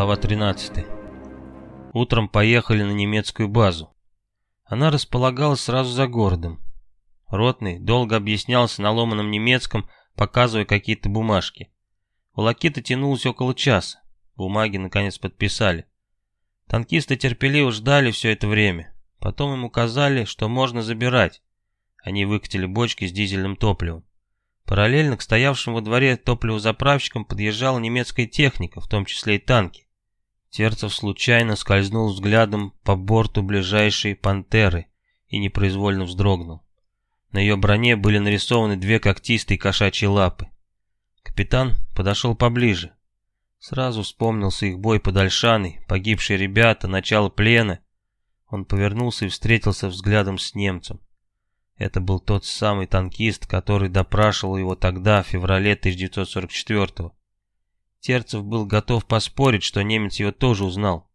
Глава 13. Утром поехали на немецкую базу. Она располагалась сразу за городом. Ротный долго объяснялся на ломаном немецком, показывая какие-то бумажки. Волокита тянулась около часа. Бумаги наконец подписали. Танкисты терпеливо ждали все это время. Потом им указали, что можно забирать. Они выкатили бочки с дизельным топливом. Параллельно к стоявшим во дворе топливозаправщикам подъезжала немецкая техника, в том числе и танки. Терцев случайно скользнул взглядом по борту ближайшей «Пантеры» и непроизвольно вздрогнул. На ее броне были нарисованы две когтистые кошачьи лапы. Капитан подошел поближе. Сразу вспомнился их бой под Ольшаной, погибшие ребята, начало плена. Он повернулся и встретился взглядом с немцем. Это был тот самый танкист, который допрашивал его тогда, в феврале 1944-го. Терцев был готов поспорить, что немец его тоже узнал.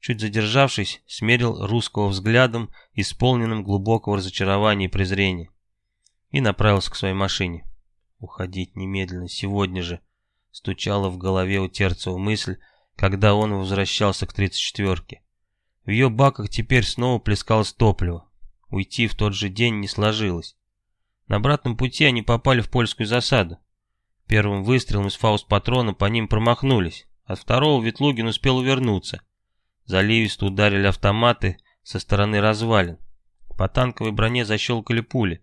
Чуть задержавшись, смерил русского взглядом, исполненным глубокого разочарования и презрения, и направился к своей машине. «Уходить немедленно, сегодня же», — стучала в голове у Терцева мысль, когда он возвращался к 34-ке. В ее баках теперь снова плескалось топливо. Уйти в тот же день не сложилось. На обратном пути они попали в польскую засаду. Первым выстрелом из фауст-патрона по ним промахнулись. От второго Ветлугин успел увернуться. Заливисто ударили автоматы со стороны развалин. По танковой броне защелкали пули.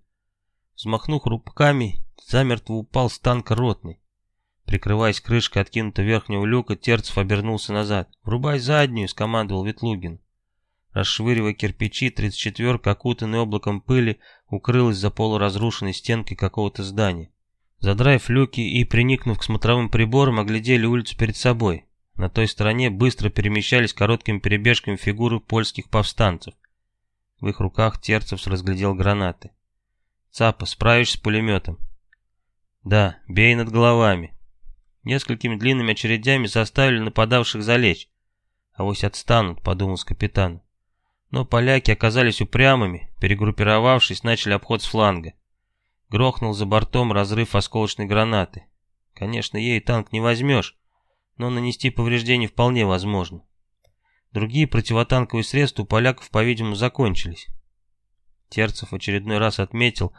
Взмахнув руками, замертво упал с танка ротный. Прикрываясь крышкой откинутого верхнего люка, Терцев обернулся назад. «Врубай заднюю!» — скомандовал Ветлугин. Расшвыривая кирпичи, 34-ка, окутанная облаком пыли, укрылась за полуразрушенной стенкой какого-то здания. Задраив люки и приникнув к смотровым приборам, оглядели улицу перед собой. На той стороне быстро перемещались короткими перебежками фигуры польских повстанцев. В их руках Терцев разглядел гранаты. «Цапа, справишься с пулеметом?» «Да, бей над головами». Несколькими длинными очередями заставили нападавших залечь. «Авось отстанут», — подумал с капитаном. Но поляки оказались упрямыми, перегруппировавшись, начали обход с фланга. Грохнул за бортом разрыв осколочной гранаты. Конечно, ей танк не возьмешь, но нанести повреждения вполне возможно. Другие противотанковые средства у поляков, по-видимому, закончились. Терцев очередной раз отметил,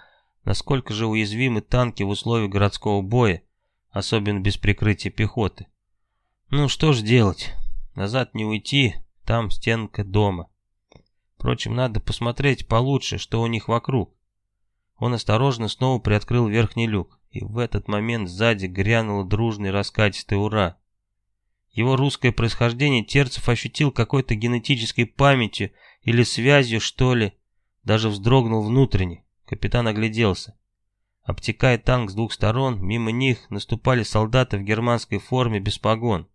насколько же уязвимы танки в условиях городского боя, особенно без прикрытия пехоты. Ну что ж делать, назад не уйти, там стенка дома. Впрочем, надо посмотреть получше, что у них вокруг. Он осторожно снова приоткрыл верхний люк, и в этот момент сзади грянуло дружный раскатистый «Ура!». Его русское происхождение Терцев ощутил какой-то генетической памятью или связью, что ли. Даже вздрогнул внутренне. Капитан огляделся. Обтекая танк с двух сторон, мимо них наступали солдаты в германской форме без погон.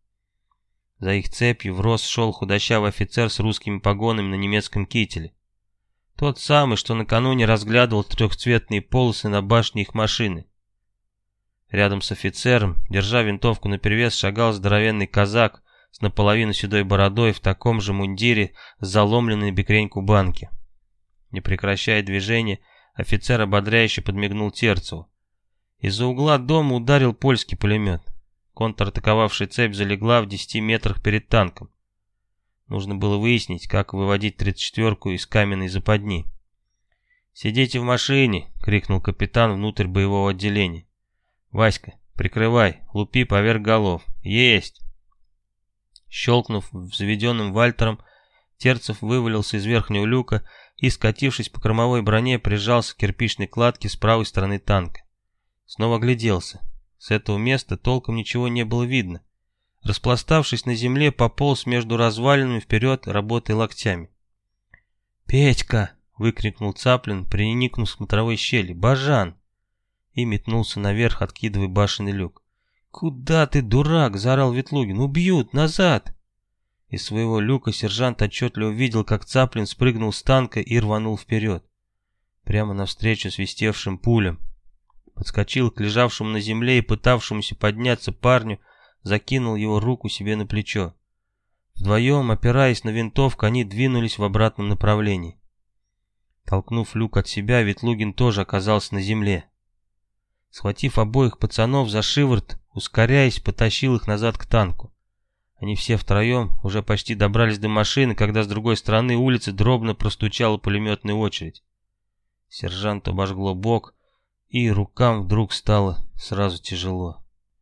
За их цепью в рост шел худощавый офицер с русскими погонами на немецком кителе. Тот самый, что накануне разглядывал трехцветные полосы на башне их машины. Рядом с офицером, держа винтовку наперевес, шагал здоровенный казак с наполовину седой бородой в таком же мундире с заломленной бекрень кубанки. Не прекращая движения, офицер ободряюще подмигнул Терцеву. Из-за угла дома ударил польский пулемет. Контратаковавшая цепь залегла в 10 метрах перед танком. Нужно было выяснить, как выводить 34-ку из каменной западни. «Сидите в машине!» — крикнул капитан внутрь боевого отделения. «Васька, прикрывай, лупи поверх голов. Есть!» Щелкнув заведенным вальтером, Терцев вывалился из верхнего люка и, скатившись по кормовой броне, прижался к кирпичной кладке с правой стороны танка. Снова огляделся. С этого места толком ничего не было видно. Распластавшись на земле, пополз между развалинами вперед, работая локтями. «Петька!» — выкрикнул Цаплин, приникнув к смотровой щели. «Бажан!» И метнулся наверх, откидывая башенный люк. «Куда ты, дурак?» — заорал Ветлугин. «Убьют! Назад!» Из своего люка сержант отчетливо видел, как Цаплин спрыгнул с танка и рванул вперед. Прямо навстречу свистевшим пулям подскочил к лежавшему на земле и пытавшемуся подняться парню, закинул его руку себе на плечо. Вдвоем, опираясь на винтовку, они двинулись в обратном направлении. Толкнув люк от себя, Ветлугин тоже оказался на земле. Схватив обоих пацанов за шиворот, ускоряясь, потащил их назад к танку. Они все втроем уже почти добрались до машины, когда с другой стороны улицы дробно простучала пулеметная очередь. Сержант обожгло бок, и рукам вдруг стало сразу тяжело.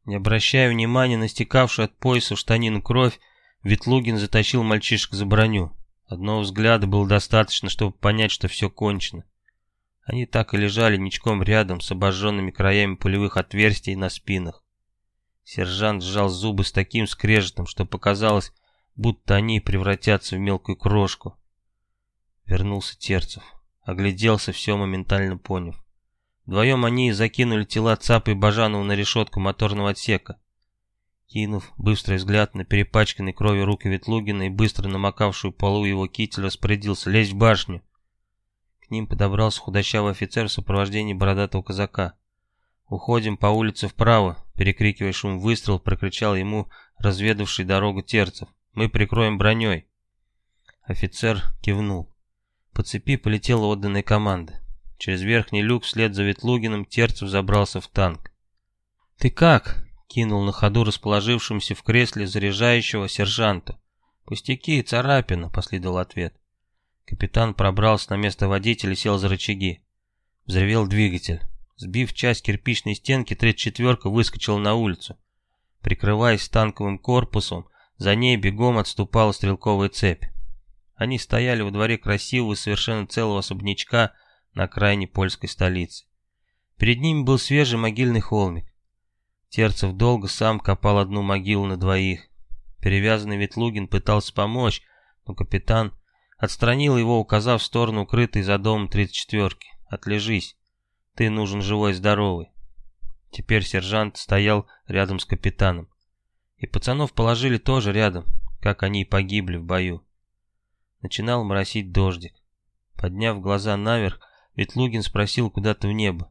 Не обращая внимания на стекавшую от пояса в штанину кровь, Ветлугин затащил мальчишек за броню. Одного взгляда было достаточно, чтобы понять, что все кончено. Они так и лежали ничком рядом с обожженными краями пулевых отверстий на спинах. Сержант сжал зубы с таким скрежетом, что показалось, будто они превратятся в мелкую крошку. Вернулся Терцев. Огляделся, все моментально поняв. Вдвоем они закинули тела Цапа и Бажанова на решетку моторного отсека. Кинув быстрый взгляд на перепачканный кровью руки Ветлугина и быстро намокавшую полу его китель, распорядился лезть в башню. К ним подобрался худощавый офицер в сопровождении бородатого казака. «Уходим по улице вправо», — перекрикивая шум выстрел, прокричал ему разведавший дорогу терцев. «Мы прикроем броней». Офицер кивнул. По цепи полетела отданная команда. Через верхний люк вслед за Ветлугиным Терцев забрался в танк. «Ты как?» — кинул на ходу расположившемуся в кресле заряжающего сержанту. «Пустяки, царапина», — последовал ответ. Капитан пробрался на место водителя и сел за рычаги. Взревел двигатель. Сбив часть кирпичной стенки, третья четверка выскочила на улицу. Прикрываясь танковым корпусом, за ней бегом отступала стрелковая цепь. Они стояли во дворе красивого совершенно целого особнячка, на окраине польской столицы. Перед ними был свежий могильный холмик. Терцев долго сам копал одну могилу на двоих. Перевязанный Ветлугин пытался помочь, но капитан отстранил его, указав в сторону укрытой за домом 34-ки. «Отлежись, ты нужен живой и здоровый». Теперь сержант стоял рядом с капитаном. И пацанов положили тоже рядом, как они и погибли в бою. Начинал моросить дождик. Подняв глаза наверх, ведь Лугин спросил куда-то в небо.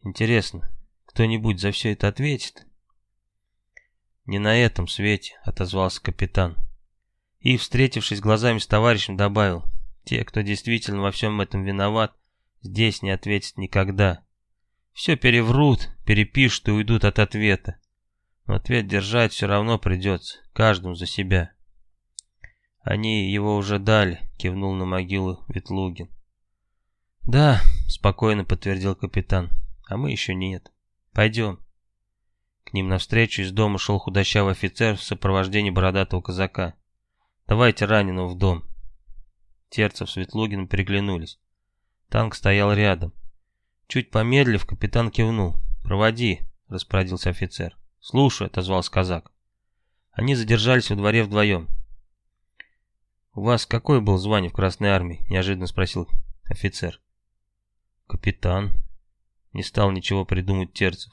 Интересно, кто-нибудь за все это ответит? Не на этом свете, отозвался капитан. И, встретившись глазами с товарищем, добавил, те, кто действительно во всем этом виноват, здесь не ответят никогда. Все переврут, перепишут и уйдут от ответа. Но ответ держать все равно придется, каждому за себя. Они его уже дали, кивнул на могилу Ветлугин. «Да», — спокойно подтвердил капитан, — «а мы еще нет. Пойдем». К ним навстречу из дома шел худощавый офицер в сопровождении бородатого казака. «Давайте раненого в дом». Терцев с Ветлугиным переглянулись. Танк стоял рядом. Чуть помедлив, капитан кивнул. «Проводи», — распорядился офицер. «Слушаю», — отозвался казак. Они задержались во дворе вдвоем. «У вас какое было звание в Красной Армии?» — неожиданно спросил офицер. «Капитан». Не стал ничего придумать Терцев.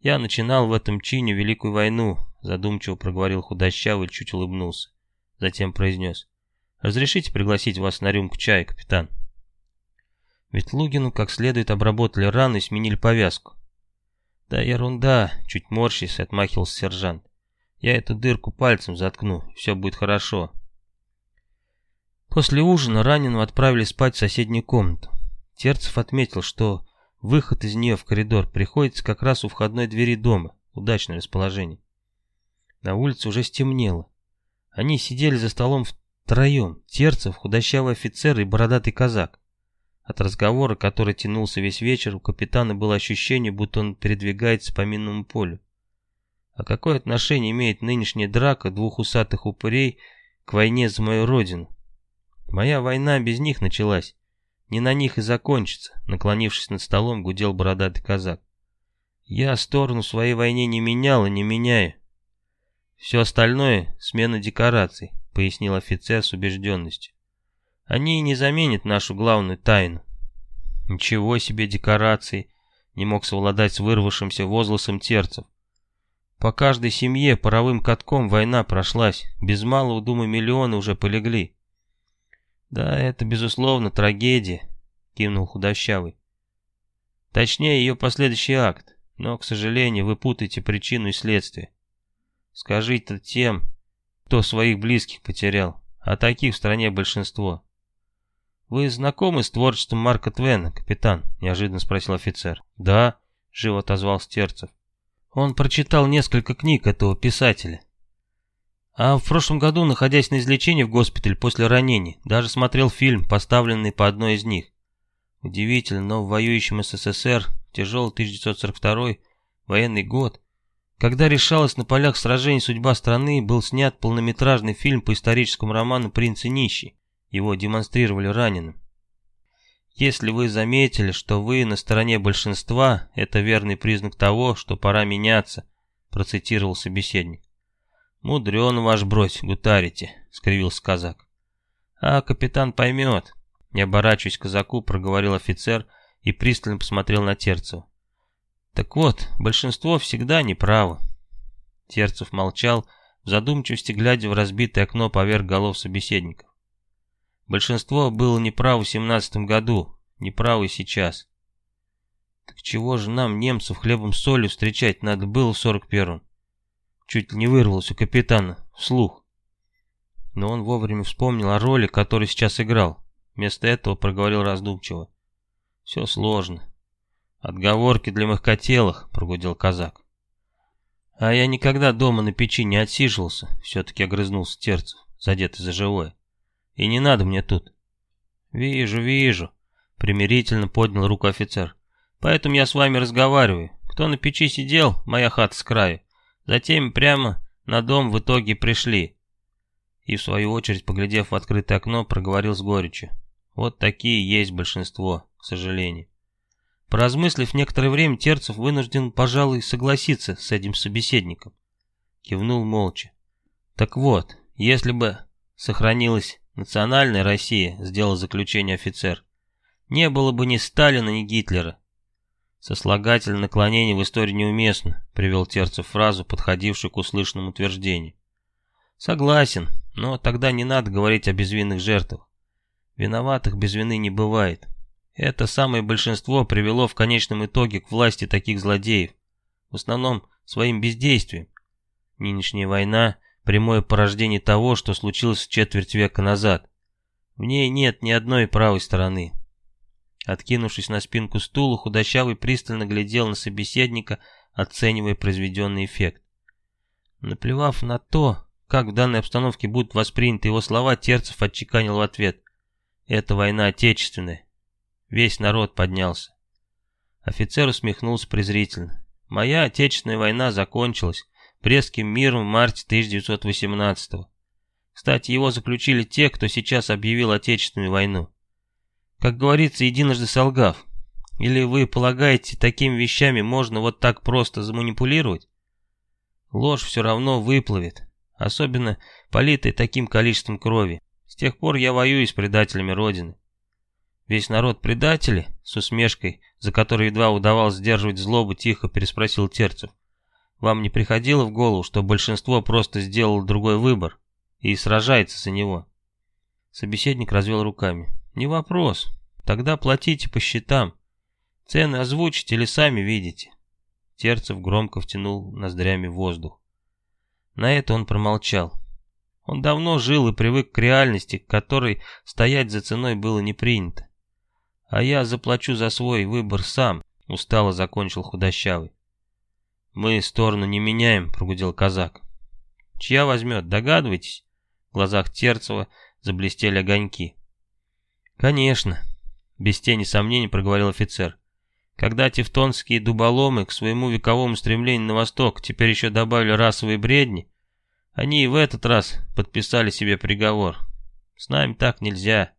«Я начинал в этом чине Великую войну», задумчиво проговорил худощавый, чуть улыбнулся. Затем произнес. «Разрешите пригласить вас на рюмку чая, капитан?» Ведь Лугину как следует обработали рану и сменили повязку. «Да ерунда», — чуть морщись, отмахивался сержант. «Я эту дырку пальцем заткну, все будет хорошо». После ужина раненого отправили спать в соседнюю комнату. Терцев отметил, что выход из нее в коридор приходится как раз у входной двери дома. Удачное расположение. На улице уже стемнело. Они сидели за столом втроем. Терцев, худощавый офицер и бородатый казак. От разговора, который тянулся весь вечер, у капитана было ощущение, будто он передвигается по минному полю. А какое отношение имеет нынешняя драка двух усатых упырей к войне за мою родину? Моя война без них началась. Не на них и закончится, наклонившись над столом, гудел бородатый казак. Я сторону своей войне не менял и не меняю. Все остальное — смена декораций, пояснил офицер с убежденностью. Они не заменят нашу главную тайну. Ничего себе декорации, не мог совладать с вырвавшимся возгласом терцев. По каждой семье паровым катком война прошлась, без малого, думаю, миллионы уже полегли. «Да, это, безусловно, трагедия», — кивнул худощавый. «Точнее, ее последующий акт, но, к сожалению, вы путаете причину и следствие. Скажите тем, кто своих близких потерял, а таких в стране большинство». «Вы знакомы с творчеством Марка Твена, капитан?» — неожиданно спросил офицер. «Да», — живо отозвался Терцев. «Он прочитал несколько книг этого писателя». А в прошлом году, находясь на излечении в госпитале после ранений, даже смотрел фильм, поставленный по одной из них. Удивительно, но в воюющем СССР, тяжелый 1942 военный год, когда решалась на полях сражений судьба страны, был снят полнометражный фильм по историческому роману «Принц и нищий». Его демонстрировали раненым. Если вы заметили, что вы на стороне большинства, это верный признак того, что пора меняться, процитировал собеседник. «Мудрен ваш брось, гутарите», — скривился казак. «А капитан поймет», — не оборачиваясь к казаку, проговорил офицер и пристально посмотрел на Терцева. «Так вот, большинство всегда неправо». Терцев молчал, в задумчивости глядя в разбитое окно поверх голов собеседников. Большинство было неправо в семнадцатом году, неправо и сейчас. Так чего же нам, немцев, хлебом солью встречать надо было в сорок первом? Чуть не вырвалось у капитана, вслух. Но он вовремя вспомнил о роли, которую сейчас играл. Вместо этого проговорил раздумчиво. «Все сложно. Отговорки для мягкотелых», — прогудел казак. «А я никогда дома на печи не отсиживался», — все-таки огрызнулся Терцев, задетый за живое. «И не надо мне тут». «Вижу, вижу», — примирительно поднял руку офицер. «Поэтому я с вами разговариваю. Кто на печи сидел, моя хата с краю. Затем прямо на дом в итоге пришли. И в свою очередь, поглядев в открытое окно, проговорил с горечью. Вот такие есть большинство, к сожалению. Поразмыслив некоторое время, Терцев вынужден, пожалуй, согласиться с этим собеседником. Кивнул молча. Так вот, если бы сохранилась национальная Россия, сделал заключение офицер, не было бы ни Сталина, ни Гитлера. Сослагательное наклонение в истории неуместно, привел Терцев фразу, подходившую к услышанному утверждению. Согласен, но тогда не надо говорить о безвинных жертвах. Виноватых без вины не бывает. Это самое большинство привело в конечном итоге к власти таких злодеев, в основном своим бездействием. Нынешняя война – прямое порождение того, что случилось четверть века назад. В ней нет ни одной правой стороны. Откинувшись на спинку стула, худощавый пристально глядел на собеседника, оценивая произведенный эффект. Наплевав на то, как в данной обстановке будут восприняты его слова, Терцев отчеканил в ответ. «Это война отечественная. Весь народ поднялся». Офицер усмехнулся презрительно. «Моя отечественная война закончилась Брестским миром в марте 1918 -го. Кстати, его заключили те, кто сейчас объявил отечественную войну. Как говорится, единожды солгав. Или вы полагаете, такими вещами можно вот так просто заманипулировать? Ложь все равно выплывет, особенно политой таким количеством крови. С тех пор я воюю с предателями Родины. Весь народ предатели, с усмешкой, за которой едва удавалось сдерживать злобу, тихо переспросил Терцев. Вам не приходило в голову, что большинство просто сделало другой выбор и сражается за него? Собеседник развел руками. Не вопрос. Тогда платите по счетам. Цены озвучите или сами видите. Терцев громко втянул ноздрями воздух. На это он промолчал. Он давно жил и привык к реальности, к которой стоять за ценой было не принято. А я заплачу за свой выбор сам, устало закончил худощавый. Мы сторону не меняем, прогудел казак. Чья возьмет, догадываетесь? В глазах Терцева заблестели огоньки. «Конечно», — без тени сомнений проговорил офицер. «Когда тевтонские дуболомы к своему вековому стремлению на восток теперь еще добавили расовые бредни, они и в этот раз подписали себе приговор. С нами так нельзя».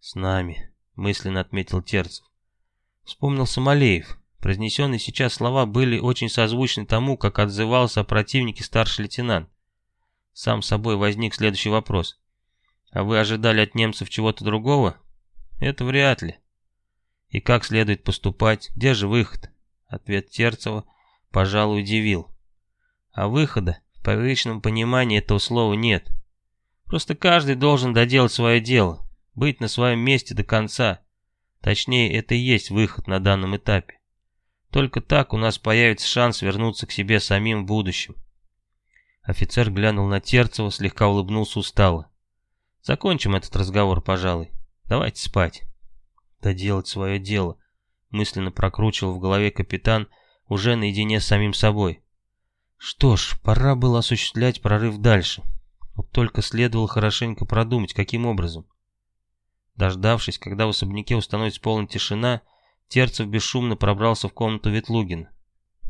«С нами», — мысленно отметил Терцев. Вспомнил Самолеев. Произнесенные сейчас слова были очень созвучны тому, как отзывался о противнике старший лейтенант. Сам собой возник следующий вопрос. А вы ожидали от немцев чего-то другого? Это вряд ли. И как следует поступать? Где же выход? Ответ Терцева, пожалуй, удивил. А выхода, в привычном понимании этого слова, нет. Просто каждый должен доделать свое дело, быть на своем месте до конца. Точнее, это и есть выход на данном этапе. Только так у нас появится шанс вернуться к себе самим в будущем. Офицер глянул на Терцева, слегка улыбнулся устало. Закончим этот разговор, пожалуй. Давайте спать. Да делать свое дело, мысленно прокручивал в голове капитан уже наедине с самим собой. Что ж, пора было осуществлять прорыв дальше. Вот только следовало хорошенько продумать, каким образом. Дождавшись, когда в особняке установится полная тишина, Терцев бесшумно пробрался в комнату Ветлугина.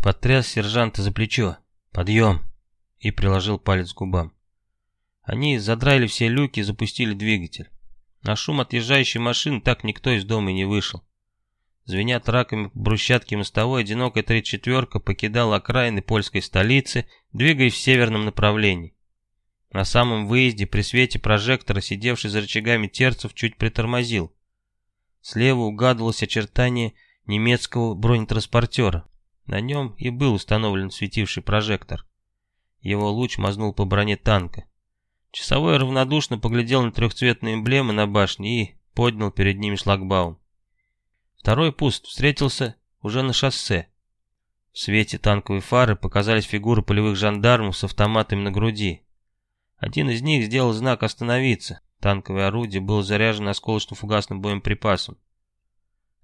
Потряс сержанта за плечо. «Подъем!» и приложил палец к губам. Они задраили все люки и запустили двигатель. На шум отъезжающей машины так никто из дома и не вышел. Звеня траками по брусчатке мостовой, одинокая тридцать-четверка покидала окраины польской столицы, двигаясь в северном направлении. На самом выезде при свете прожектора, сидевший за рычагами терцев, чуть притормозил. Слева угадывалось очертание немецкого бронетранспортера. На нем и был установлен светивший прожектор. Его луч мазнул по броне танка. Часовой равнодушно поглядел на трехцветные эмблемы на башне и поднял перед ними шлагбаум. Второй пуст встретился уже на шоссе. В свете танковой фары показались фигуры полевых жандармов с автоматами на груди. Один из них сделал знак «Остановиться». Танковое орудие было заряжено осколочно-фугасным боеприпасом.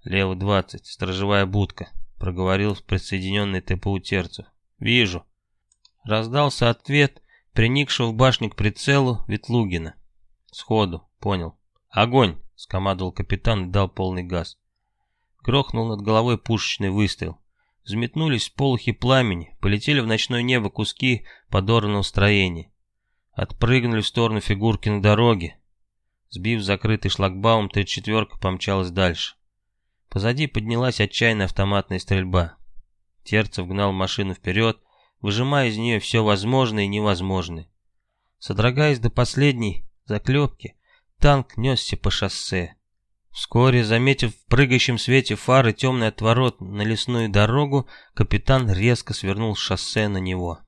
«Лево 20, сторожевая будка», — проговорил присоединенный ТПУ Терцев. «Вижу». Раздался ответ приникшего в башню к прицелу Ветлугина. «Сходу, понял. Огонь!» — скомандовал капитан и дал полный газ. Грохнул над головой пушечный выстрел. Взметнулись полухи пламени, полетели в ночное небо куски подорванного строения. Отпрыгнули в сторону фигурки на дороге. Сбив закрытый шлагбаум, тридцать-четверка помчалась дальше. Позади поднялась отчаянная автоматная стрельба. Терцев гнал машину вперед, выжимая из нее все возможное и невозможное. Содрогаясь до последней заклепки, танк несся по шоссе. Вскоре, заметив в прыгающем свете фары темный отворот на лесную дорогу, капитан резко свернул шоссе на него.